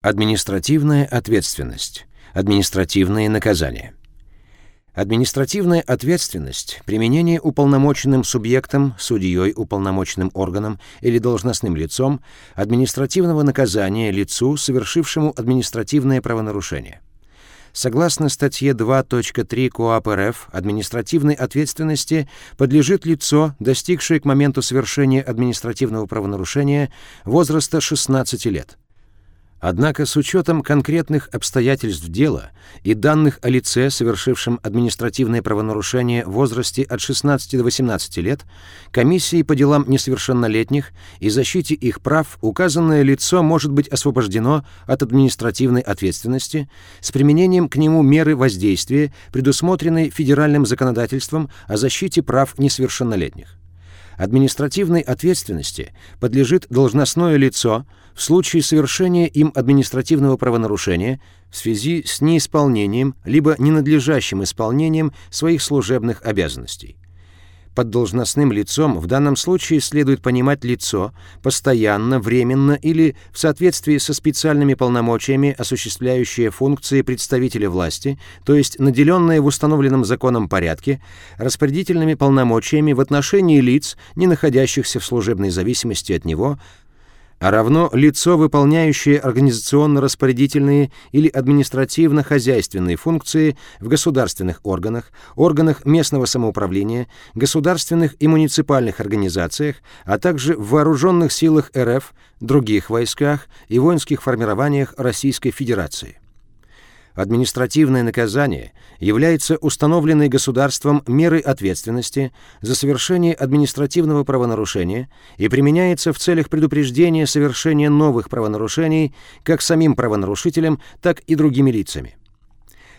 Административная ответственность. Административные наказания. Административная ответственность – применение уполномоченным субъектом, судьей, уполномоченным органом или должностным лицом административного наказания лицу, совершившему административное правонарушение. Согласно статье 2.3 КоАП РФ, административной ответственности подлежит лицо, достигшее к моменту совершения административного правонарушения возраста 16 лет. Однако с учетом конкретных обстоятельств дела и данных о лице, совершившем административное правонарушение в возрасте от 16 до 18 лет, комиссией по делам несовершеннолетних и защите их прав указанное лицо может быть освобождено от административной ответственности с применением к нему меры воздействия, предусмотренной федеральным законодательством о защите прав несовершеннолетних. Административной ответственности подлежит должностное лицо в случае совершения им административного правонарушения в связи с неисполнением либо ненадлежащим исполнением своих служебных обязанностей. Под должностным лицом в данном случае следует понимать лицо, постоянно, временно или в соответствии со специальными полномочиями, осуществляющее функции представителя власти, то есть наделенное в установленном законом порядке, распорядительными полномочиями в отношении лиц, не находящихся в служебной зависимости от него, а равно лицо, выполняющее организационно-распорядительные или административно-хозяйственные функции в государственных органах, органах местного самоуправления, государственных и муниципальных организациях, а также в вооруженных силах РФ, других войсках и воинских формированиях Российской Федерации. Административное наказание является установленной государством мерой ответственности за совершение административного правонарушения и применяется в целях предупреждения совершения новых правонарушений как самим правонарушителем, так и другими лицами.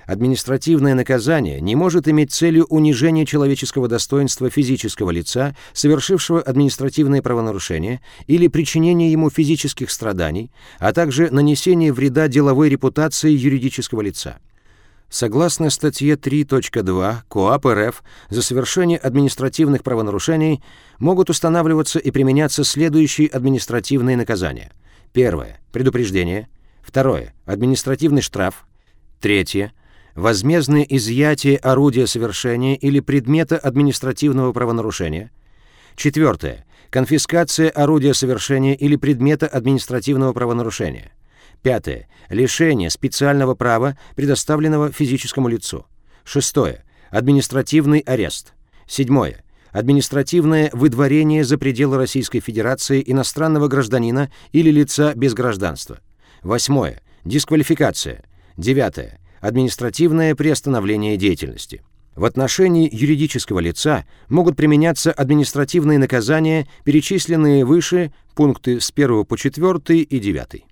Административное наказание не может иметь целью унижения человеческого достоинства физического лица, совершившего административное правонарушение, или причинения ему физических страданий, а также нанесения вреда деловой репутации юридического лица. Согласно статье 3.2 КоАП РФ, за совершение административных правонарушений могут устанавливаться и применяться следующие административные наказания. Первое – предупреждение. Второе – административный штраф. Третье возмездное изъятие орудия совершения или предмета административного правонарушения. Четвертое. Конфискация орудия совершения или предмета административного правонарушения. Пятое. Лишение специального права, предоставленного физическому лицу. Шестое. Административный арест. Седьмое. Административное выдворение за пределы Российской Федерации иностранного гражданина или лица без гражданства. Восьмое. Дисквалификация. Девятое административное приостановление деятельности. В отношении юридического лица могут применяться административные наказания, перечисленные выше пункты с 1 по 4 и 9.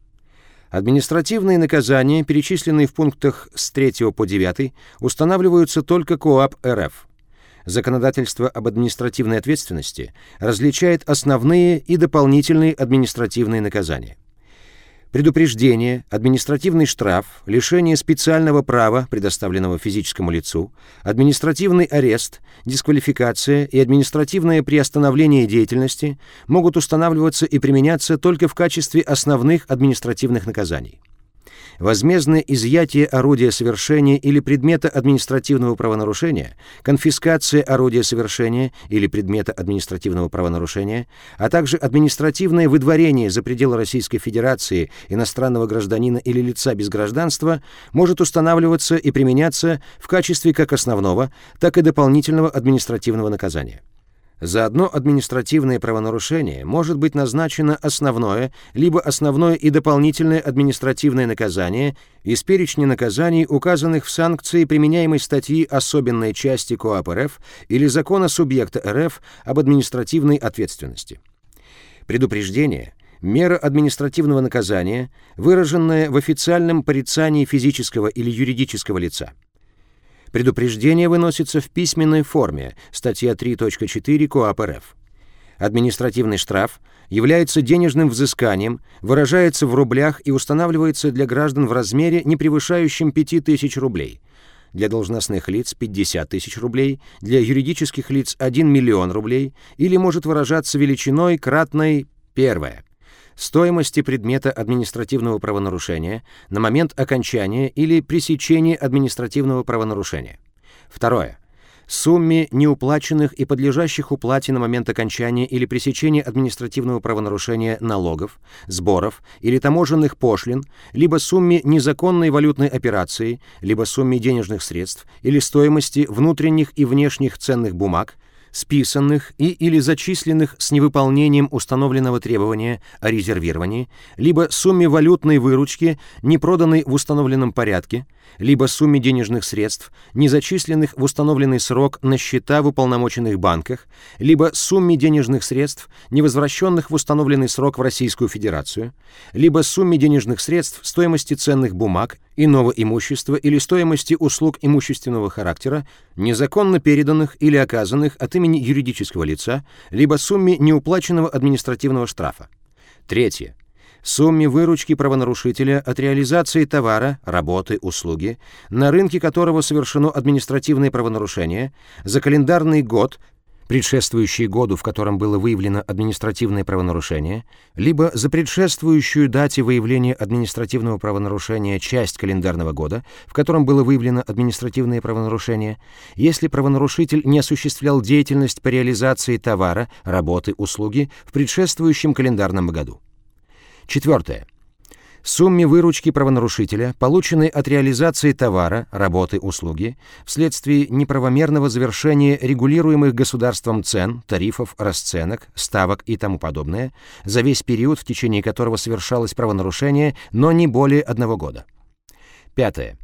Административные наказания, перечисленные в пунктах с 3 по 9, устанавливаются только КоАП РФ. Законодательство об административной ответственности различает основные и дополнительные административные наказания предупреждение, административный штраф, лишение специального права, предоставленного физическому лицу, административный арест, дисквалификация и административное приостановление деятельности могут устанавливаться и применяться только в качестве основных административных наказаний возмездное изъятие орудия совершения или предмета административного правонарушения, конфискация орудия совершения или предмета административного правонарушения, а также административное выдворение за пределы Российской Федерации иностранного гражданина или лица без гражданства может устанавливаться и применяться в качестве как основного, так и дополнительного административного наказания. За одно административное правонарушение может быть назначено основное, либо основное и дополнительное административное наказание из перечня наказаний, указанных в санкции применяемой статьи особенной части КоАП РФ или закона субъекта РФ об административной ответственности. Предупреждение – мера административного наказания, выраженная в официальном порицании физического или юридического лица – Предупреждение выносится в письменной форме, статья 3.4 КоАП РФ. Административный штраф является денежным взысканием, выражается в рублях и устанавливается для граждан в размере, не превышающем 5000 рублей. Для должностных лиц 50 тысяч рублей, для юридических лиц 1 миллион рублей или может выражаться величиной кратной первое стоимости предмета административного правонарушения на момент окончания или пресечения административного правонарушения. Второе сумме неуплаченных и подлежащих уплате на момент окончания или пресечения административного правонарушения налогов, сборов или таможенных пошлин, либо сумме незаконной валютной операции, либо сумме денежных средств или стоимости внутренних и внешних ценных бумаг, списанных и или зачисленных с невыполнением установленного требования о резервировании, либо сумме валютной выручки, не проданной в установленном порядке, либо сумме денежных средств, не зачисленных в установленный срок на счета в уполномоченных банках, либо сумме денежных средств, не возвращенных в установленный срок в Российскую Федерацию, либо сумме денежных средств стоимости ценных бумаг, иного имущества или стоимости услуг имущественного характера, незаконно переданных или оказанных от имени юридического лица, либо сумме неуплаченного административного штрафа. Третье сумме выручки правонарушителя от реализации товара, работы, услуги, на рынке которого совершено административное правонарушение, за календарный год, предшествующий году, в котором было выявлено административное правонарушение, либо за предшествующую дате выявления административного правонарушения часть календарного года, в котором было выявлено административное правонарушение, если правонарушитель не осуществлял деятельность по реализации товара, работы, услуги в предшествующем календарном году. Четвертое. Сумме выручки правонарушителя, полученной от реализации товара, работы, услуги, вследствие неправомерного завершения регулируемых государством цен, тарифов, расценок, ставок и тому подобное, за весь период, в течение которого совершалось правонарушение, но не более одного года. Пятое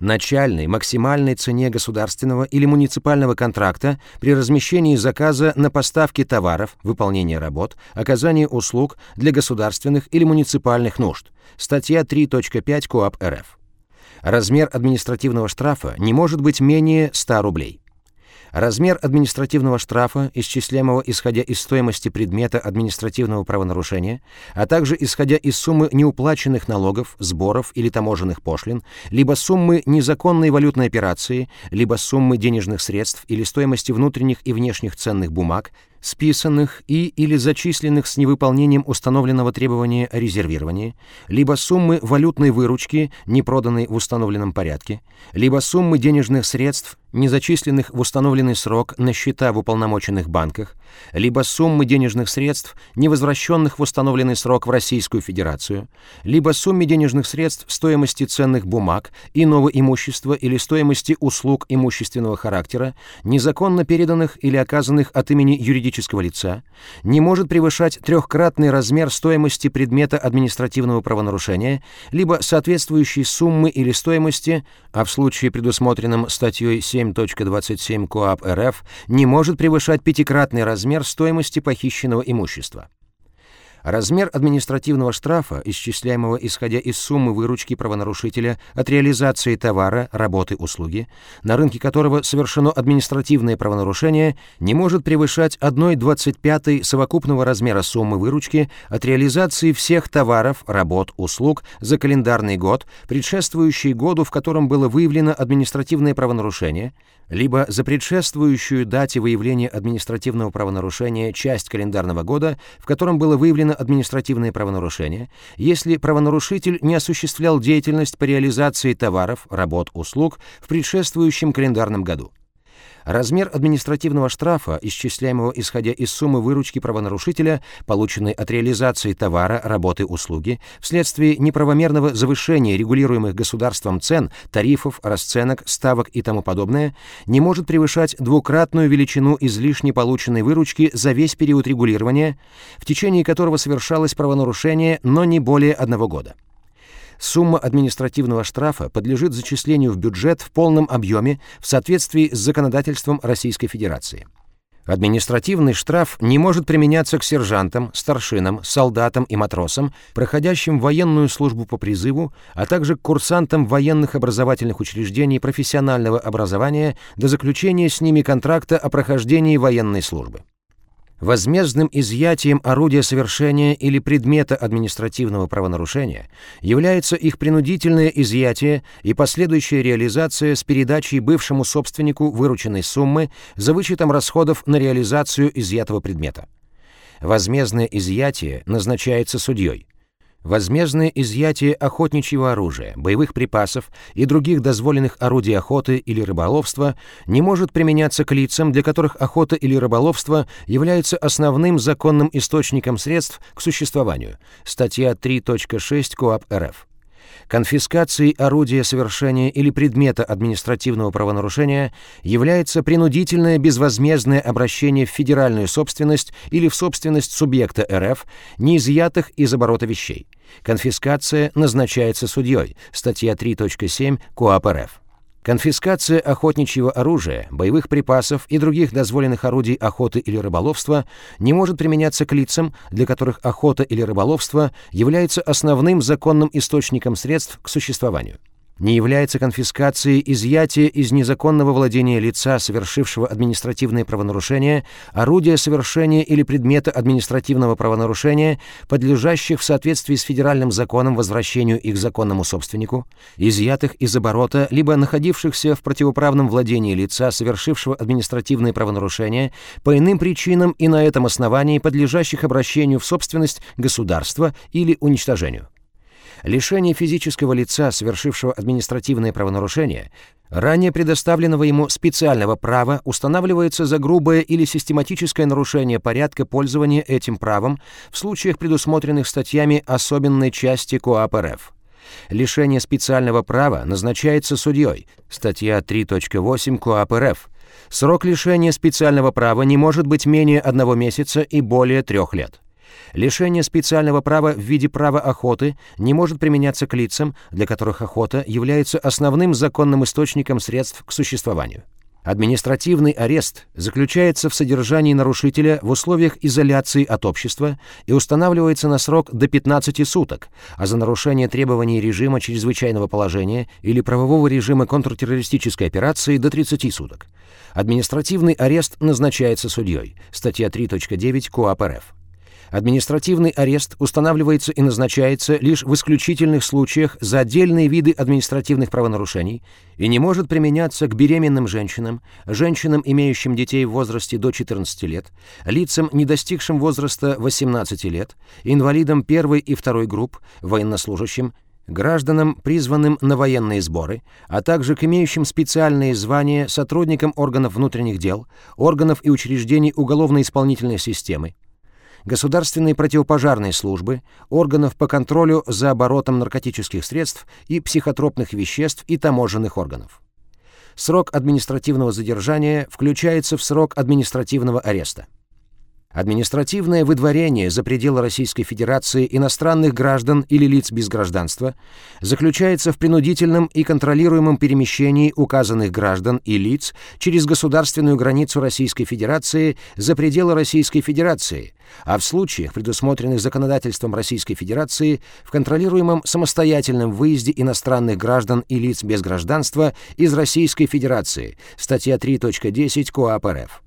начальной максимальной цене государственного или муниципального контракта при размещении заказа на поставки товаров, выполнение работ, оказание услуг для государственных или муниципальных нужд. Статья 3.5 КоАП РФ. Размер административного штрафа не может быть менее 100 рублей. Размер административного штрафа, исчисляемого исходя из стоимости предмета административного правонарушения, а также исходя из суммы неуплаченных налогов, сборов или таможенных пошлин, либо суммы незаконной валютной операции, либо суммы денежных средств или стоимости внутренних и внешних ценных бумаг, списанных и или зачисленных с невыполнением установленного требования о резервировании, либо суммы валютной выручки, не проданной в установленном порядке, либо суммы денежных средств, не зачисленных в установленный срок на счета в уполномоченных банках, либо суммы денежных средств, не возвращенных в установленный срок в Российскую Федерацию, либо сумме денежных средств стоимости ценных бумаг, иного имущества или стоимости услуг имущественного характера, незаконно переданных или оказанных от имени юридического лица, не может превышать трехкратный размер стоимости предмета административного правонарушения, либо соответствующей суммы или стоимости, а в случае предусмотренном статьей 7 7.27 КоАП РФ не может превышать пятикратный размер стоимости похищенного имущества. Размер административного штрафа, исчисляемого исходя из суммы выручки правонарушителя от реализации товара, работы, услуги, на рынке которого совершено административное правонарушение, не может превышать 1,25 совокупного размера суммы выручки от реализации всех товаров, работ, услуг за календарный год, предшествующий году, в котором было выявлено административное правонарушение, либо за предшествующую дате выявления административного правонарушения часть календарного года, в котором было выявлено административное правонарушение, если правонарушитель не осуществлял деятельность по реализации товаров, работ, услуг в предшествующем календарном году. Размер административного штрафа, исчисляемого исходя из суммы выручки правонарушителя, полученной от реализации товара, работы, услуги, вследствие неправомерного завышения регулируемых государством цен, тарифов, расценок, ставок и тому подобное, не может превышать двукратную величину излишне полученной выручки за весь период регулирования, в течение которого совершалось правонарушение, но не более одного года. Сумма административного штрафа подлежит зачислению в бюджет в полном объеме в соответствии с законодательством Российской Федерации. Административный штраф не может применяться к сержантам, старшинам, солдатам и матросам, проходящим военную службу по призыву, а также к курсантам военных образовательных учреждений профессионального образования до заключения с ними контракта о прохождении военной службы. Возмездным изъятием орудия совершения или предмета административного правонарушения является их принудительное изъятие и последующая реализация с передачей бывшему собственнику вырученной суммы за вычетом расходов на реализацию изъятого предмета. Возмездное изъятие назначается судьей. Возмездное изъятие охотничьего оружия, боевых припасов и других дозволенных орудий охоты или рыболовства не может применяться к лицам, для которых охота или рыболовство является основным законным источником средств к существованию. Статья 3.6 КоАП РФ. Конфискацией орудия совершения или предмета административного правонарушения является принудительное безвозмездное обращение в федеральную собственность или в собственность субъекта РФ, не изъятых из оборота вещей. Конфискация назначается судьей. Статья 3.7 КоАП РФ. Конфискация охотничьего оружия, боевых припасов и других дозволенных орудий охоты или рыболовства не может применяться к лицам, для которых охота или рыболовство является основным законным источником средств к существованию не является конфискацией изъятие из незаконного владения лица, совершившего административное правонарушение, орудия совершения или предмета административного правонарушения, подлежащих в соответствии с федеральным законом возвращению их законному собственнику, изъятых из оборота, либо находившихся в противоправном владении лица, совершившего административное правонарушение, по иным причинам и на этом основании подлежащих обращению в собственность государства или уничтожению. Лишение физического лица, совершившего административное правонарушение, ранее предоставленного ему специального права, устанавливается за грубое или систематическое нарушение порядка пользования этим правом в случаях, предусмотренных статьями особенной части КоАП РФ. Лишение специального права назначается судьей. Статья 3.8 КоАП РФ. Срок лишения специального права не может быть менее одного месяца и более трех лет. Лишение специального права в виде права охоты не может применяться к лицам, для которых охота является основным законным источником средств к существованию. Административный арест заключается в содержании нарушителя в условиях изоляции от общества и устанавливается на срок до 15 суток, а за нарушение требований режима чрезвычайного положения или правового режима контртеррористической операции до 30 суток. Административный арест назначается судьей. Статья 3.9 КоАП РФ. Административный арест устанавливается и назначается лишь в исключительных случаях за отдельные виды административных правонарушений и не может применяться к беременным женщинам, женщинам, имеющим детей в возрасте до 14 лет, лицам, не достигшим возраста 18 лет, инвалидам первой и второй групп, военнослужащим, гражданам, призванным на военные сборы, а также к имеющим специальные звания сотрудникам органов внутренних дел, органов и учреждений уголовно-исполнительной системы, государственной противопожарной службы, органов по контролю за оборотом наркотических средств и психотропных веществ и таможенных органов. Срок административного задержания включается в срок административного ареста. Административное выдворение за пределы Российской Федерации иностранных граждан или лиц без гражданства заключается в принудительном и контролируемом перемещении указанных граждан и лиц через государственную границу Российской Федерации за пределы Российской Федерации, а в случаях, предусмотренных законодательством Российской Федерации, в контролируемом самостоятельном выезде иностранных граждан и лиц без гражданства из Российской Федерации, статья 3.10 КоАП РФ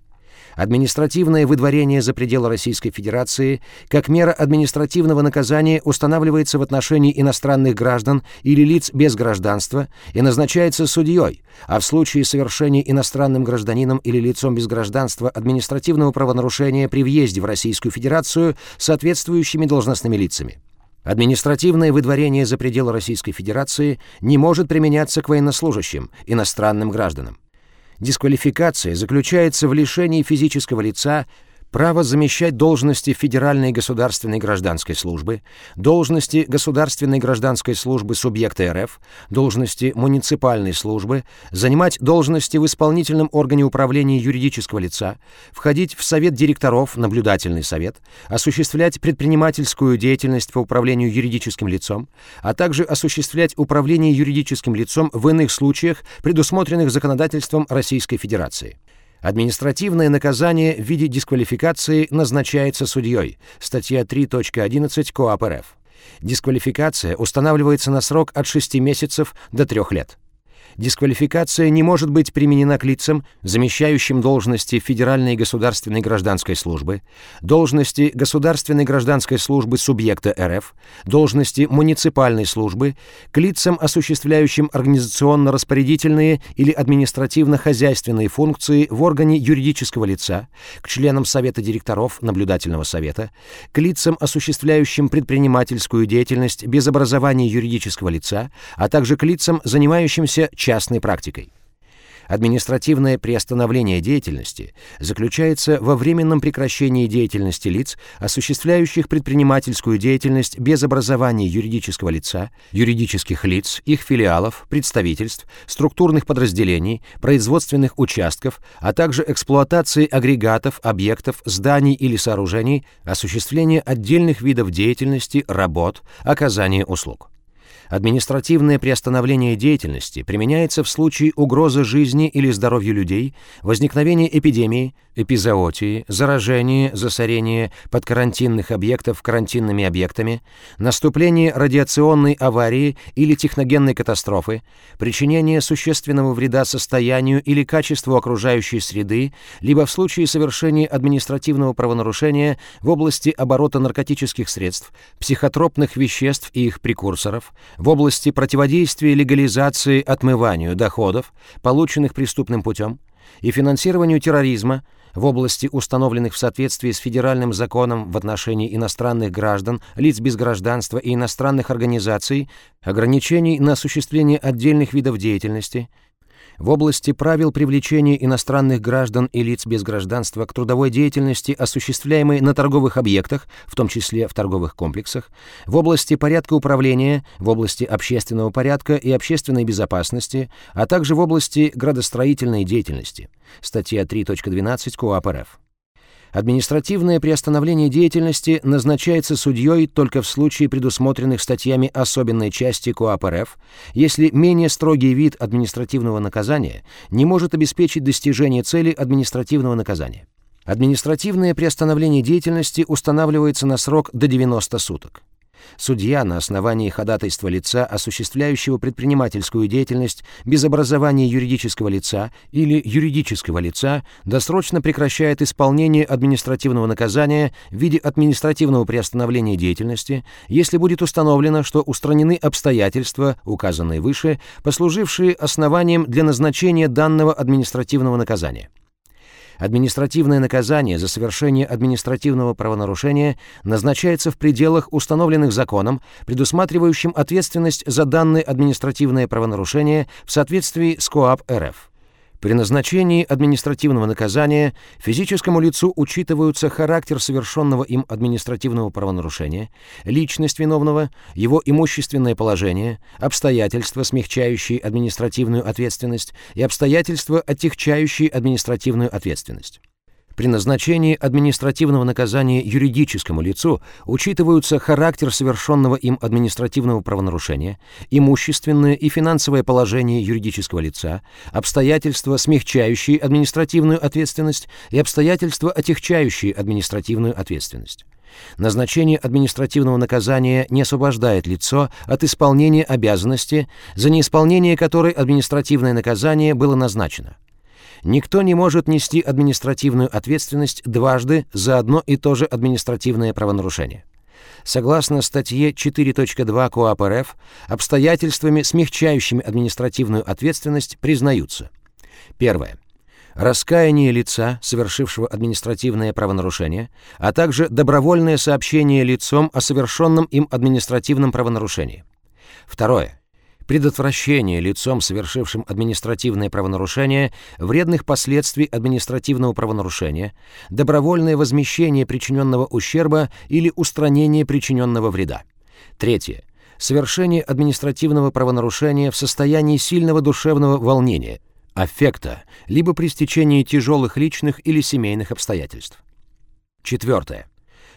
административное выдворение за пределы Российской Федерации как мера административного наказания устанавливается в отношении иностранных граждан или лиц без гражданства и назначается судьей, а в случае совершения иностранным гражданином или лицом без гражданства административного правонарушения при въезде в Российскую Федерацию соответствующими должностными лицами. Административное выдворение за пределы Российской Федерации не может применяться к военнослужащим, иностранным гражданам. Дисквалификация заключается в лишении физического лица право замещать должности Федеральной государственной гражданской службы, должности Государственной гражданской службы субъекта РФ, должности муниципальной службы, занимать должности в исполнительном органе управления юридического лица, входить в совет директоров, наблюдательный совет, осуществлять предпринимательскую деятельность по управлению юридическим лицом, а также осуществлять управление юридическим лицом в иных случаях, предусмотренных законодательством Российской Федерации. Административное наказание в виде дисквалификации назначается судьей. Статья 3.11 КоАП РФ. Дисквалификация устанавливается на срок от 6 месяцев до 3 лет. Дисквалификация не может быть применена к лицам, замещающим должности Федеральной государственной гражданской службы, должности Государственной гражданской службы субъекта РФ, должности муниципальной службы, к лицам, осуществляющим организационно-распорядительные или административно-хозяйственные функции в органе юридического лица, к членам Совета директоров Наблюдательного совета, к лицам, осуществляющим предпринимательскую деятельность без образования юридического лица, а также к лицам, занимающимся частной практикой. Административное приостановление деятельности заключается во временном прекращении деятельности лиц, осуществляющих предпринимательскую деятельность без образования юридического лица, юридических лиц, их филиалов, представительств, структурных подразделений, производственных участков, а также эксплуатации агрегатов, объектов, зданий или сооружений, осуществления отдельных видов деятельности, работ, оказания услуг. Административное приостановление деятельности применяется в случае угрозы жизни или здоровью людей, возникновения эпидемии, эпизоотии, заражения, засорения подкарантинных объектов карантинными объектами, наступления радиационной аварии или техногенной катастрофы, причинения существенного вреда состоянию или качеству окружающей среды, либо в случае совершения административного правонарушения в области оборота наркотических средств, психотропных веществ и их прекурсоров, в области противодействия легализации отмыванию доходов, полученных преступным путем, и финансированию терроризма в области установленных в соответствии с федеральным законом в отношении иностранных граждан, лиц без гражданства и иностранных организаций, ограничений на осуществление отдельных видов деятельности, в области правил привлечения иностранных граждан и лиц без гражданства к трудовой деятельности, осуществляемой на торговых объектах, в том числе в торговых комплексах, в области порядка управления, в области общественного порядка и общественной безопасности, а также в области градостроительной деятельности. Статья 3.12 КоАП РФ. Административное приостановление деятельности назначается судьей только в случае предусмотренных статьями особенной части КоАП РФ, если менее строгий вид административного наказания не может обеспечить достижение цели административного наказания. Административное приостановление деятельности устанавливается на срок до 90 суток. Судья на основании ходатайства лица, осуществляющего предпринимательскую деятельность без образования юридического лица или юридического лица, досрочно прекращает исполнение административного наказания в виде административного приостановления деятельности, если будет установлено, что устранены обстоятельства, указанные выше, послужившие основанием для назначения данного административного наказания. Административное наказание за совершение административного правонарушения назначается в пределах, установленных законом, предусматривающим ответственность за данное административное правонарушение в соответствии с КоАП РФ. При назначении административного наказания физическому лицу учитываются характер совершенного им административного правонарушения, личность виновного, его имущественное положение, обстоятельства, смягчающие административную ответственность и обстоятельства, отягчающие административную ответственность. При назначении административного наказания юридическому лицу учитываются характер совершенного им административного правонарушения, имущественное и финансовое положение юридического лица, обстоятельства, смягчающие административную ответственность и обстоятельства, отягчающие административную ответственность. Назначение административного наказания не освобождает лицо от исполнения обязанности, за неисполнение которой административное наказание было назначено. Никто не может нести административную ответственность дважды за одно и то же административное правонарушение. Согласно статье 4.2 КоАП РФ, обстоятельствами, смягчающими административную ответственность, признаются. Первое. Раскаяние лица, совершившего административное правонарушение, а также добровольное сообщение лицом о совершенном им административном правонарушении. Второе предотвращение лицом, совершившим административное правонарушение, вредных последствий административного правонарушения, добровольное возмещение причиненного ущерба или устранение причиненного вреда. Третье. Совершение административного правонарушения в состоянии сильного душевного волнения, аффекта, либо при стечении тяжелых личных или семейных обстоятельств. Четвертое.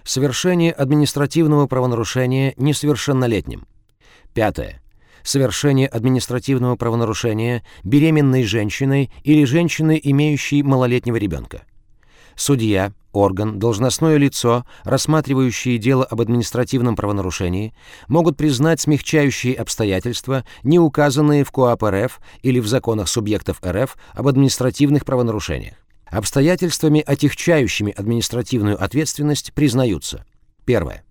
Совершение административного правонарушения несовершеннолетним. Пятое совершение административного правонарушения беременной женщиной или женщиной, имеющей малолетнего ребенка. Судья, орган, должностное лицо, рассматривающие дело об административном правонарушении, могут признать смягчающие обстоятельства, не указанные в КоАП РФ или в законах субъектов РФ об административных правонарушениях. Обстоятельствами, отягчающими административную ответственность, признаются. Первое.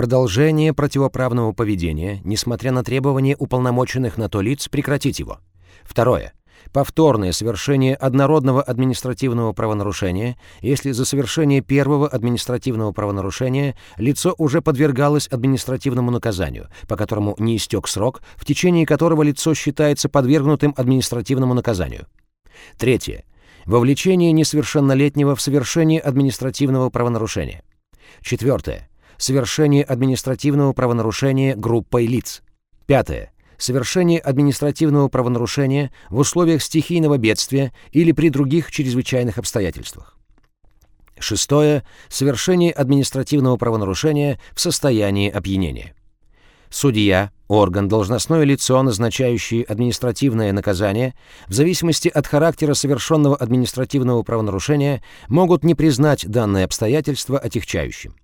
Продолжение противоправного поведения, несмотря на требования уполномоченных на то лиц прекратить его. Второе повторное совершение однородного административного правонарушения, если за совершение первого административного правонарушения лицо уже подвергалось административному наказанию, по которому не истек срок, в течение которого лицо считается подвергнутым административному наказанию. Третье. Вовлечение несовершеннолетнего в совершение административного правонарушения. Четвертое. Совершение административного правонарушения группой лиц. Пятое совершение административного правонарушения в условиях стихийного бедствия или при других чрезвычайных обстоятельствах. Шестое. Совершение административного правонарушения в состоянии опьянения. Судья, орган, должностное лицо, назначающий административное наказание, в зависимости от характера совершенного административного правонарушения, могут не признать данное обстоятельство отягчающим.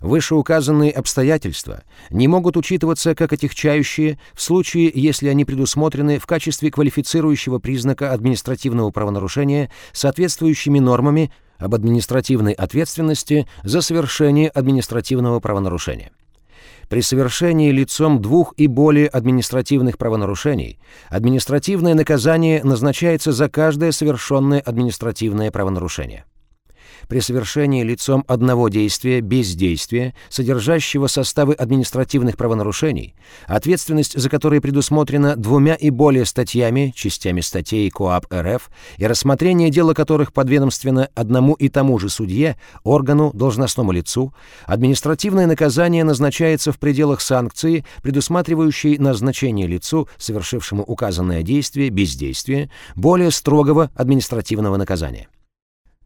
Вышеуказанные обстоятельства не могут учитываться как отягчающие в случае, если они предусмотрены в качестве квалифицирующего признака административного правонарушения соответствующими нормами об административной ответственности за совершение административного правонарушения. При совершении лицом двух и более административных правонарушений административное наказание назначается за каждое совершенное административное правонарушение при совершении лицом одного действия бездействия, содержащего составы административных правонарушений, ответственность за которые предусмотрена двумя и более статьями, частями статей КоАП РФ, и рассмотрение дела которых подведомственно одному и тому же судье, органу, должностному лицу, административное наказание назначается в пределах санкции, предусматривающей назначение лицу, совершившему указанное действие бездействия, более строгого административного наказания.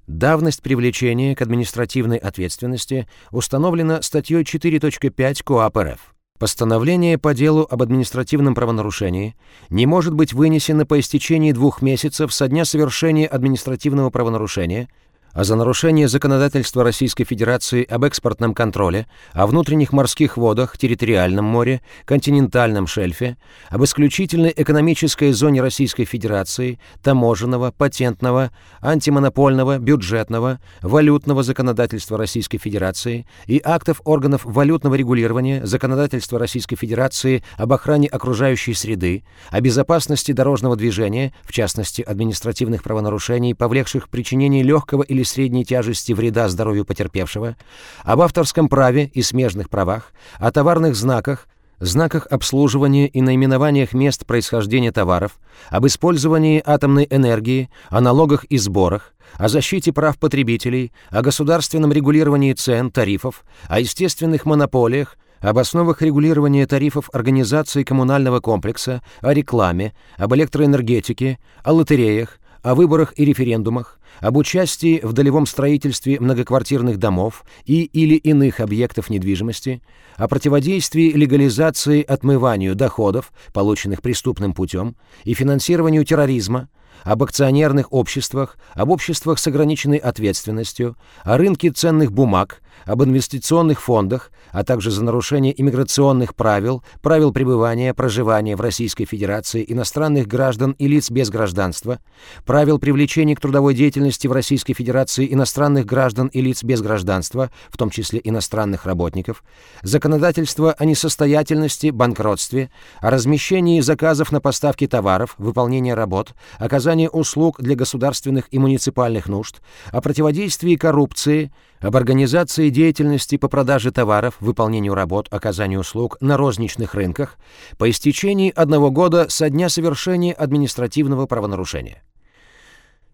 Давность привлечения к административной ответственности установлена статьей 4.5 КоАП РФ. Постановление по делу об административном правонарушении не может быть вынесено по истечении двух месяцев со дня совершения административного правонарушения – а за нарушение законодательства Российской Федерации об экспортном контроле, о внутренних морских водах, территориальном море, континентальном шельфе, об исключительной экономической зоне Российской Федерации, таможенного, патентного, антимонопольного, бюджетного, валютного законодательства Российской Федерации и актов органов валютного регулирования законодательства Российской Федерации об охране окружающей среды, о безопасности дорожного движения, в частности административных правонарушений, повлекших причинение легкого или средней тяжести вреда здоровью потерпевшего, об авторском праве и смежных правах, о товарных знаках, знаках обслуживания и наименованиях мест происхождения товаров, об использовании атомной энергии, о налогах и сборах, о защите прав потребителей, о государственном регулировании цен, тарифов, о естественных монополиях, об основах регулирования тарифов организации коммунального комплекса, о рекламе, об электроэнергетике, о лотереях, о выборах и референдумах, об участии в долевом строительстве многоквартирных домов и или иных объектов недвижимости, о противодействии легализации отмыванию доходов, полученных преступным путем, и финансированию терроризма, об акционерных обществах, об обществах с ограниченной ответственностью, о рынке ценных бумаг, об инвестиционных фондах, а также за нарушение иммиграционных правил, правил пребывания, проживания в Российской Федерации иностранных граждан и лиц без гражданства, правил привлечения к трудовой деятельности в Российской Федерации иностранных граждан и лиц без гражданства, в том числе иностранных работников, законодательство о несостоятельности, банкротстве, о размещении заказов на поставки товаров, выполнение работ, оказание услуг для государственных и муниципальных нужд, о противодействии коррупции, об организации деятельности по продаже товаров, выполнению работ, оказанию услуг на розничных рынках по истечении одного года со дня совершения административного правонарушения.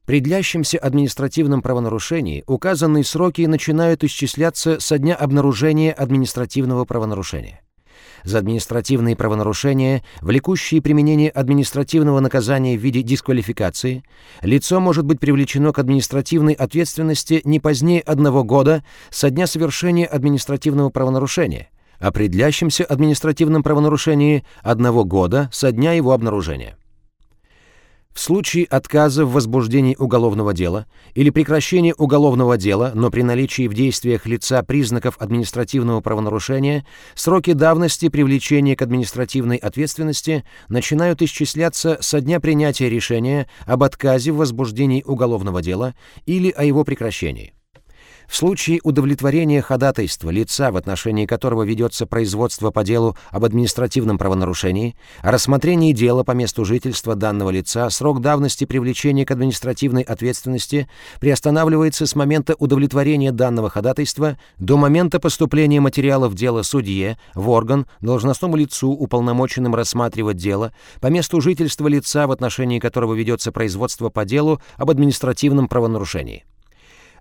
При длящемся административном правонарушении указанные сроки начинают исчисляться со дня обнаружения административного правонарушения за административные правонарушения, влекущие применение административного наказания в виде дисквалификации, лицо может быть привлечено к административной ответственности не позднее одного года со дня совершения административного правонарушения, а при длящемся административном правонарушении одного года со дня его обнаружения. В случае отказа в возбуждении уголовного дела или прекращения уголовного дела, но при наличии в действиях лица признаков административного правонарушения, сроки давности привлечения к административной ответственности начинают исчисляться со дня принятия решения об отказе в возбуждении уголовного дела или о его прекращении. В случае удовлетворения ходатайства лица, в отношении которого ведется производство по делу об административном правонарушении, о рассмотрении дела по месту жительства данного лица, срок давности привлечения к административной ответственности приостанавливается с момента удовлетворения данного ходатайства до момента поступления материалов дела судье, в орган, должностному лицу, уполномоченным рассматривать дело, по месту жительства лица, в отношении которого ведется производство по делу об административном правонарушении.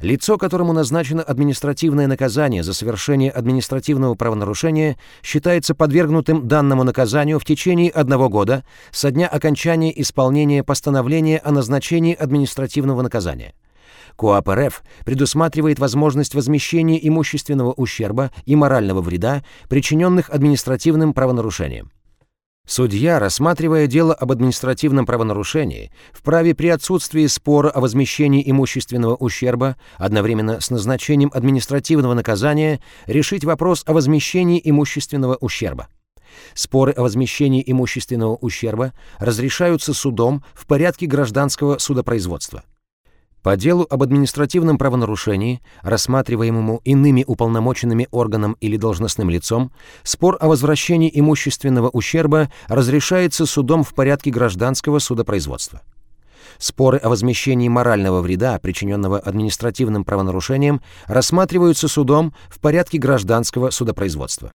Лицо, которому назначено административное наказание за совершение административного правонарушения, считается подвергнутым данному наказанию в течение одного года со дня окончания исполнения постановления о назначении административного наказания. КоАП РФ предусматривает возможность возмещения имущественного ущерба и морального вреда, причиненных административным правонарушением. Судья, рассматривая дело об административном правонарушении, вправе при отсутствии спора о возмещении имущественного ущерба одновременно с назначением административного наказания решить вопрос о возмещении имущественного ущерба. Споры о возмещении имущественного ущерба разрешаются судом в порядке гражданского судопроизводства. По делу об административном правонарушении, рассматриваемому иными уполномоченными органом или должностным лицом, спор о возвращении имущественного ущерба разрешается судом в порядке гражданского судопроизводства. Споры о возмещении морального вреда, причиненного административным правонарушением, рассматриваются судом в порядке гражданского судопроизводства.